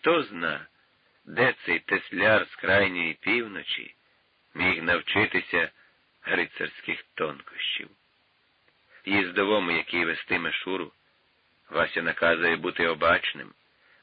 хто зна, де цей тесляр з крайньої півночі міг навчитися грицарських тонкощів. Їздовому, який вестиме шуру, Вася наказує бути обачним,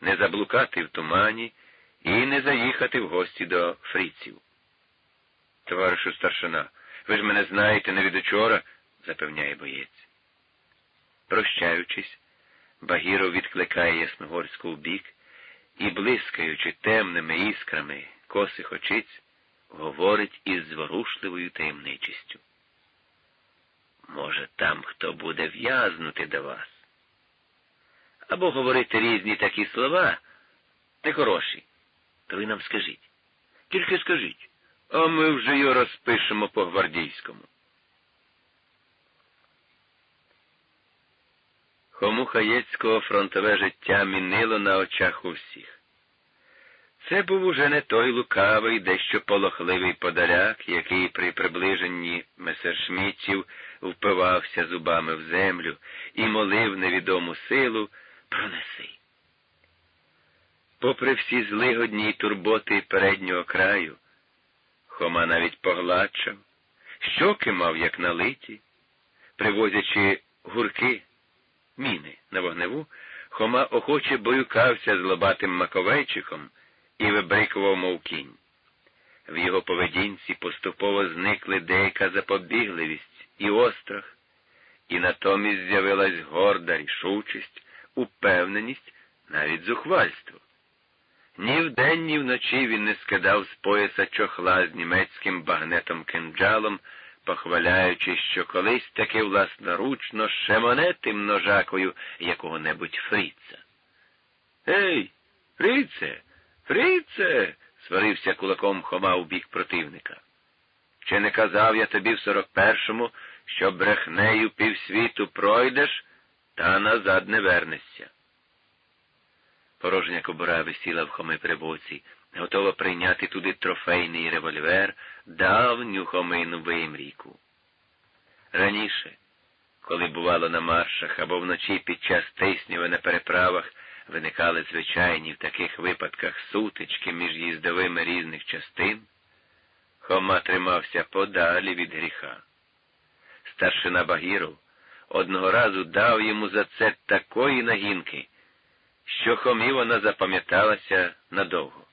не заблукати в тумані і не заїхати в гості до фріців. Товаришу старшина, ви ж мене знаєте не від учора, запевняє боєць. Прощаючись, Багіров відкликає Ясногорську в бік і, блискаючи темними іскрами косих очиць, говорить із зворушливою таємничістю. Може, там хто буде в'язнути до вас? Або говорити різні такі слова, нехороші, то ви нам скажіть. Тільки скажіть, а ми вже його розпишемо по гвардійському. Хому Хаєцького фронтове життя мінило на очах у всіх. Це був уже не той лукавий, дещо полохливий подаряк, який при приближенні месершмітців впивався зубами в землю і молив невідому силу пронеси. Попри всі злигодні й турботи переднього краю, Хома навіть погладшав, щоки мав, як налиті, привозячи гурки міни на вогневу, Хома охоче боюкався з лобатим маковейчиком і вибрикував, мов кінь. В його поведінці поступово зникли деяка запобігливість і острах, і натомість з'явилась горда рішучість, упевненість, навіть зухвальство. Ні вдень, ні вночі він не скидав з пояса чохла з німецьким багнетом кинджалом, похваляючи, що колись таки власноручно шемонетим ножакою якого-небудь фріца. Ей, фріце, фріце. сварився кулаком Хома у бік противника. Чи не казав я тобі в сорок першому, що брехнею півсвіту пройдеш, та назад не вернешся? Порожня кобура висіла в хоми при боці, готова прийняти туди трофейний револьвер, давню хомину вимрійку. Раніше, коли бувало на маршах або вночі під час тисняви на переправах, виникали звичайні в таких випадках сутички між їздовими різних частин, Хома тримався подалі від гріха. Старшина Багіров одного разу дав йому за це такої нагінки, що хомі вона запам'яталася надовго.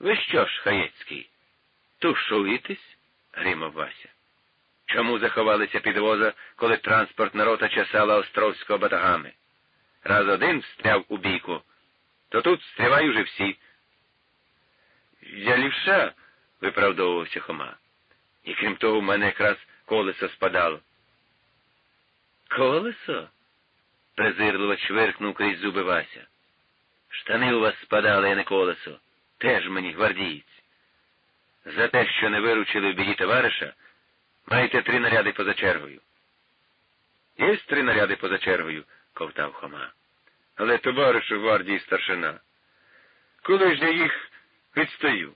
Ви що ж, Хаєцький, тушуєтесь? гримав Вася. Чому заховалися під воза, коли транспортна рота чесала островського батагами? Раз один встряв у бійку, то тут стрівай уже всі. Я лівша, виправдовувався Хома. І крім того, в мене якраз колесо спадало. Колесо? презирливо чвиркнув крізь зуби Вася. Штани у вас спадали, а не колесо. Теж мені гвардієць. За те, що не виручили в біді товариша, маєте три наряди поза чергою. Є три наряди поза чергою, ковтав Хома. Але товаришу гвардії старшина. Коли ж я їх відстаю?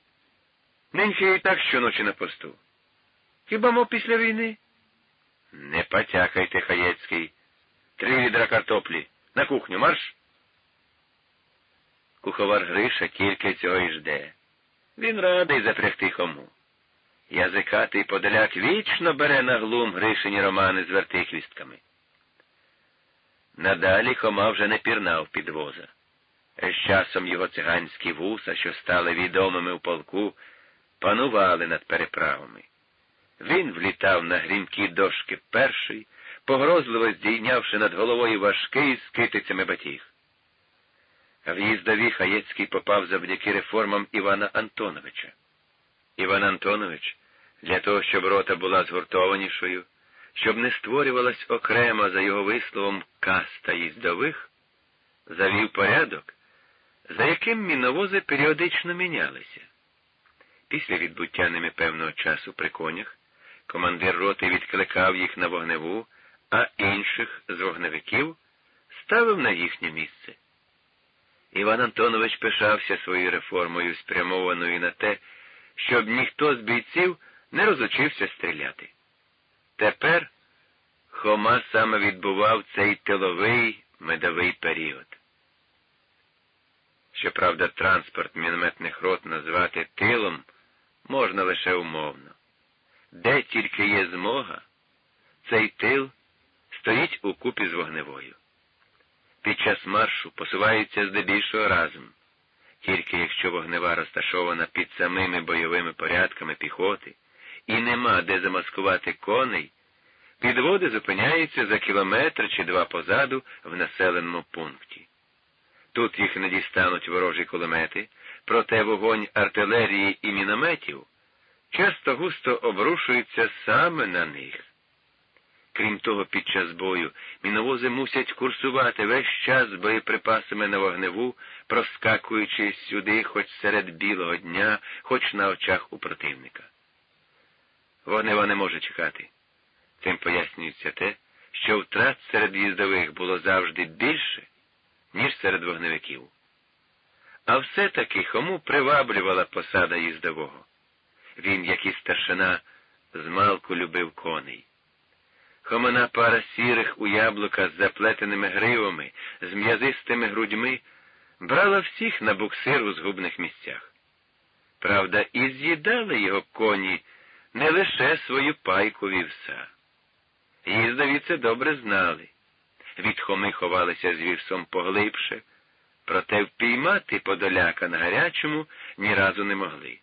Ниньки і так щоночі на посту. Хіба мов після війни? Не потякайте, Хаєцький. Три відра картоплі. На кухню марш. Куховар Гриша тільки цього й жде. Він радий запрягти хому. Язикатий подаляк вічно бере на глум Гришині романи з вертихвістками. Надалі Хома вже не пірнав підвоза. З часом його циганські вуса, що стали відомими в полку, панували над переправами. Він влітав на грімкі дошки перший, погрозливо здійнявши над головою важкий з китицями батіг. В їздові Хаєцький попав завдяки реформам Івана Антоновича. Іван Антонович, для того, щоб рота була згуртованішою, щоб не створювалась окремо за його висловом каста їздових, завів порядок, за яким міновози періодично мінялися. Після відбуття ними певного часу при конях командир роти відкликав їх на вогневу, а інших з вогневиків ставив на їхнє місце. Іван Антонович пишався своєю реформою, спрямованою на те, щоб ніхто з бійців не розучився стріляти. Тепер Хома саме відбував цей тиловий медовий період. Щоправда, транспорт мінометних рот назвати тилом можна лише умовно. Де тільки є змога, цей тил стоїть у купі з вогневою. Під час маршу посуваються здебільшого разом, тільки якщо вогнева розташована під самими бойовими порядками піхоти і нема де замаскувати коней, підводи зупиняються за кілометр чи два позаду в населеному пункті. Тут їх не дістануть ворожі кулемети, проте вогонь артилерії і мінометів часто густо обрушується саме на них. Крім того, під час бою міновози мусять курсувати весь час з боєприпасами на вогневу, проскакуючи сюди хоч серед білого дня, хоч на очах у противника. Вогнева не може чекати. Цим пояснюється те, що втрат серед їздових було завжди більше, ніж серед вогневиків. А все-таки кому приваблювала посада їздового? Він, як і старшина, змалку любив коней. Хомана пара сірих у яблука з заплетеними гривами, з м'язистими грудьми, брала всіх на буксир у згубних місцях. Правда, і з'їдали його коні не лише свою пайку вівса. Їздові це добре знали. Від хоми ховалися з вівсом поглибше, проте впіймати подоляка на гарячому ні разу не могли.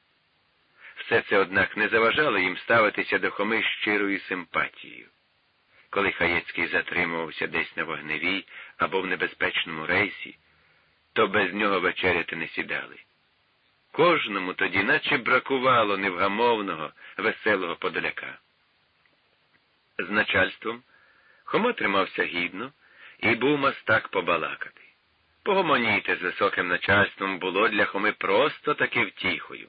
Все це, однак, не заважало їм ставитися до хоми щирою симпатією. Коли Хаєцький затримувався десь на вогневій або в небезпечному рейсі, то без нього вечеряти не сідали. Кожному тоді наче бракувало невгамовного, веселого подоляка. З начальством Хомо тримався гідно і був мастак побалакати. Погомоніти з високим начальством було для Хоми просто таки втіхою.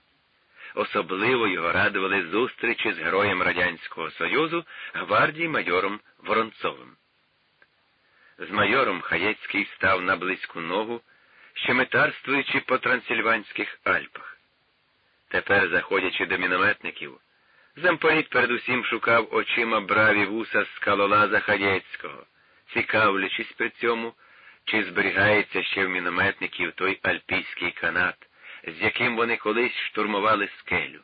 Особливо його радували зустрічі з героєм Радянського Союзу, гвардії майором Воронцовим. З майором Хаєцький став на близьку ногу, щеметарствуючи по трансильванських Альпах. Тепер, заходячи до мінометників, замполіт передусім шукав очима браві вуса скалолаза Хаєцького, цікавлячись при цьому, чи зберігається ще в мінометників той альпійський канат, з яким вони колись штурмували скелю.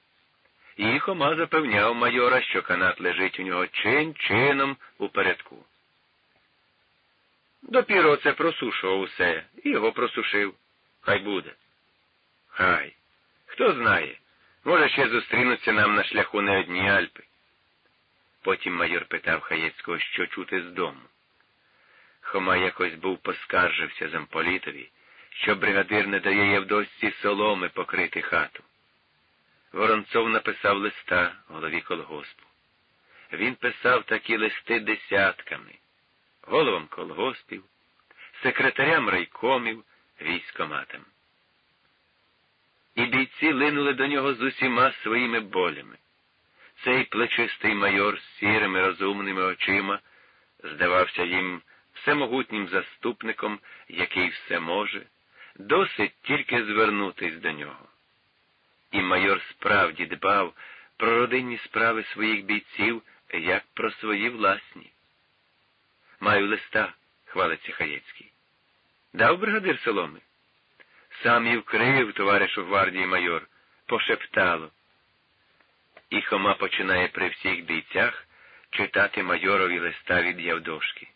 І Хома запевняв майора, що канат лежить у нього чин чином у передку. Допіро це просушував усе, і його просушив. Хай буде. Хай. Хто знає, може, ще зустрінуться нам на шляху не одні Альпи. Потім майор питав Хаєцького, що чути з дому. Хома якось був поскаржився замполітові, що бригадир не дає Євдосці соломи покрити хату. Воронцов написав листа голові колгоспу. Він писав такі листи десятками, головам колгоспів, секретарям райкомів, військоматам. І бійці линули до нього з усіма своїми болями. Цей плечистий майор з сірими розумними очима здавався їм всемогутнім заступником, який все може, досить тільки звернутись до нього. І майор справді дбав про родинні справи своїх бійців, як про свої власні. Маю листа, хвалиться Хаєцький. Дав бригадир соломи. Сам і вкрив, товаришу гвардії майор, пошептало. І Хома починає при всіх бійцях читати майорові листа від Явдошки.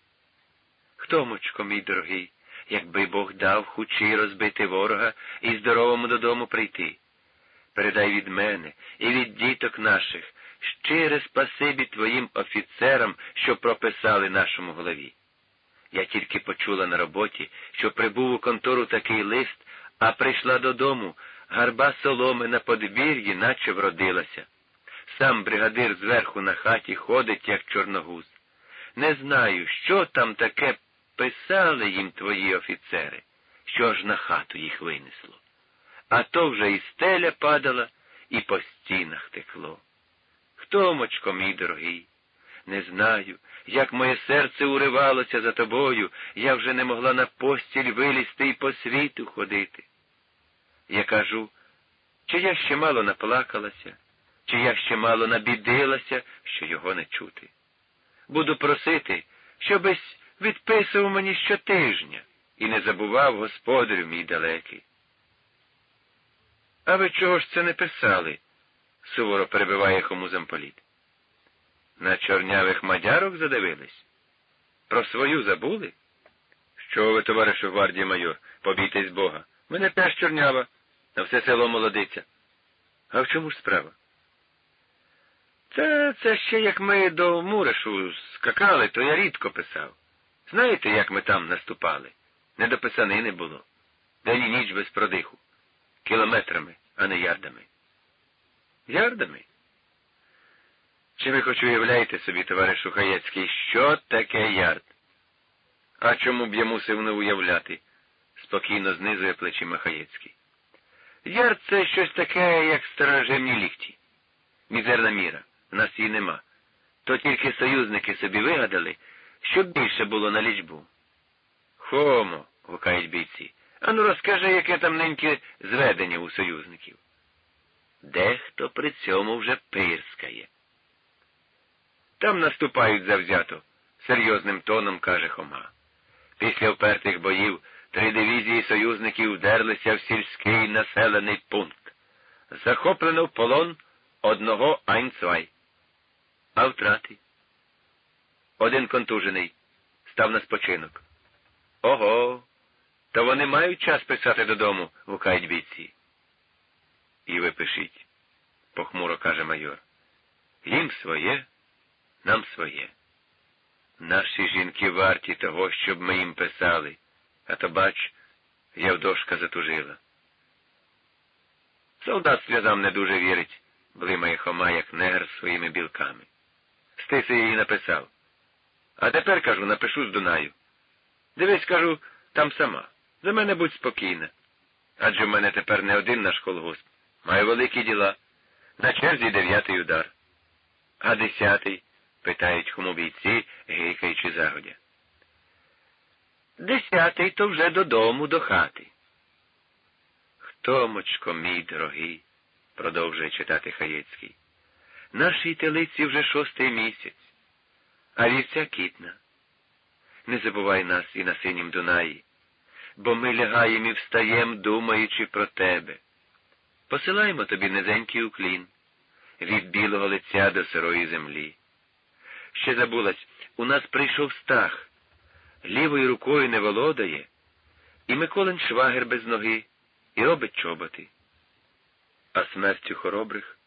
Хтомочко, мій дорогий, якби Бог дав хучі розбити ворога і здоровому додому прийти. Передай від мене і від діток наших щире спасибі твоїм офіцерам, що прописали нашому голові. Я тільки почула на роботі, що прибув у контору такий лист, а прийшла додому, гарба соломи на подвір'ї, наче вродилася. Сам бригадир зверху на хаті ходить, як чорногуз. Не знаю, що там таке писали їм твої офіцери, що ж на хату їх винесло. А то вже і стеля падала, і по стінах текло. Хто, мочко, мій дорогий? Не знаю, як моє серце уривалося за тобою, я вже не могла на постіль вилізти і по світу ходити. Я кажу, чи я ще мало наплакалася, чи я ще мало набідилася, що його не чути. Буду просити, щобись відписував мені щотижня і не забував господарю мій далекий. А ви чого ж це не писали? суворо перебиває хому замполіт. На чорнявих мадярок задивились? Про свою забули? Що ви, товаришу гвардії майор, побійтесь Бога. Мене теж чорнява, на все село молодиця. А в чому ж справа? Це це ще як ми до Мурешу скакали, то я рідко писав. Знаєте, як ми там наступали? Не до писанини було. День і ніч без продиху. Кілометрами, а не ярдами. Ярдами? Чи ви хоч уявляєте собі, товаришу Хаєцький, що таке ярд? А чому б я мусив не уявляти? спокійно знизує плечима Хаєцький. Ярд це щось таке, як старожемні лікті. Мізерна міра, нас її нема. То тільки союзники собі вигадали, щоб більше було на лічбу. Хомо, гукають бійці, ану розкажи, яке там неньке зведення у союзників. Дехто при цьому вже пирскає. Там наступають завзято, серйозним тоном каже Хома. Після впертих боїв три дивізії союзників вдерлися в сільський населений пункт. Захоплено в полон одного Айнцвай. А втрати? Один контужений став на спочинок. Ого, то вони мають час писати додому, гукають бійці. І ви пишіть, похмуро каже майор. Їм своє, нам своє. Наші жінки варті того, щоб ми їм писали, а то, бач, Явдошка затужила. Солдат сльозам не дуже вірить, блимає Хома, як негр своїми білками. Стиси її написав. А тепер, кажу, напишу з Дунаю. Дивись, кажу, там сама. За мене будь спокійна. Адже в мене тепер не один наш колгосп. Маю великі діла. На черзі дев'ятий удар. А десятий? питають хомобійці, гейкаючи загодя. Десятий то вже додому, до хати. Хтомочко, мій дорогий, продовжує читати Хаєцький. Нашій телиці вже шостий місяць, а вівця кітна. Не забувай нас і на синім Дунаї, бо ми лягаємо і встаємо, думаючи про тебе. Посилаємо тобі низенький уклін від білого лиця до сирої землі. Ще забулась, у нас прийшов стах, лівою рукою не володає, і Миколин швагер без ноги, і робить чоботи. А смертю хоробрих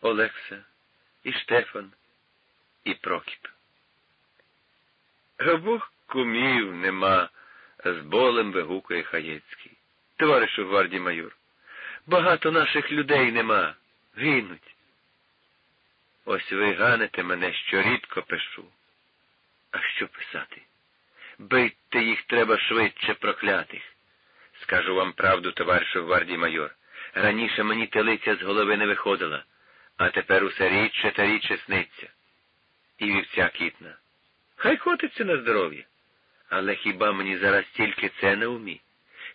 Олекса, і Штефан, і Прокіп. Обох кумів нема, з болем вигукує Хаєцький. Товаришу гвардії майор, багато наших людей нема, гинуть. Ось ви ганите мене, що рідко пишу. А що писати? Бийте їх треба швидше проклятих. Скажу вам правду, товаришу гвардії майор. Раніше мені телиця з голови не виходила, а тепер усе рідше та рідше сниться. І вівця кітна. Хай котиться на здоров'я. Але хіба мені зараз тільки це на умі?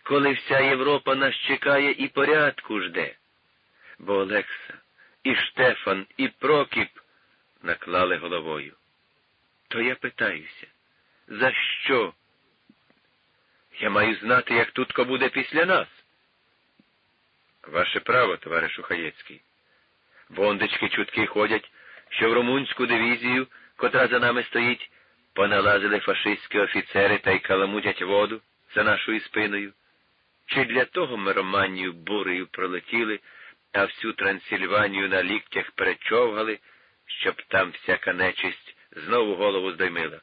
Коли вся Європа нас чекає і порядку жде? Бо Олекса, і Штефан, і Прокіп наклали головою. То я питаюся, за що? Я маю знати, як тутко буде після нас. Ваше право, товаришу Хаєцький. Бондички чутки ходять, що в румунську дивізію, котра за нами стоїть, поналазили фашистські офіцери та й каламутять воду за нашою спиною. Чи для того ми Романію бурею пролетіли, а всю Трансильванію на ліктях перечовгали, щоб там всяка нечисть знову голову здоймила?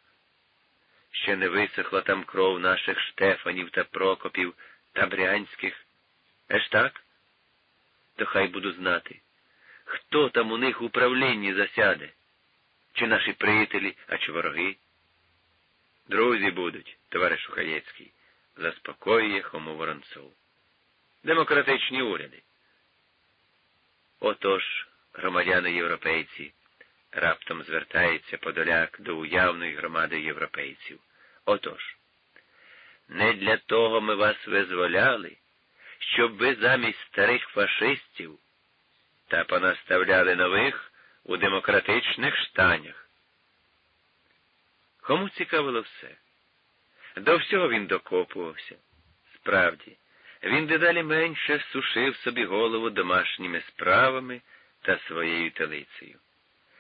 Ще не висохла там кров наших Штефанів та Прокопів та Брянських. Еж так? То хай буду знати, хто там у них управлінні засяде, чи наші приятелі, а чи вороги. Друзі будуть, товаришу Хаєцький, заспокоює Хому Воронцов. Демократичні уряди. Отож, громадяни європейці, раптом звертається Подоляк до уявної громади європейців. Отож, не для того ми вас визволяли, щоб ви замість старих фашистів та понаставляли нових у демократичних штанях. Кому цікавило все? До всього він докопувався. Справді, він дедалі менше сушив собі голову домашніми справами та своєю телицею.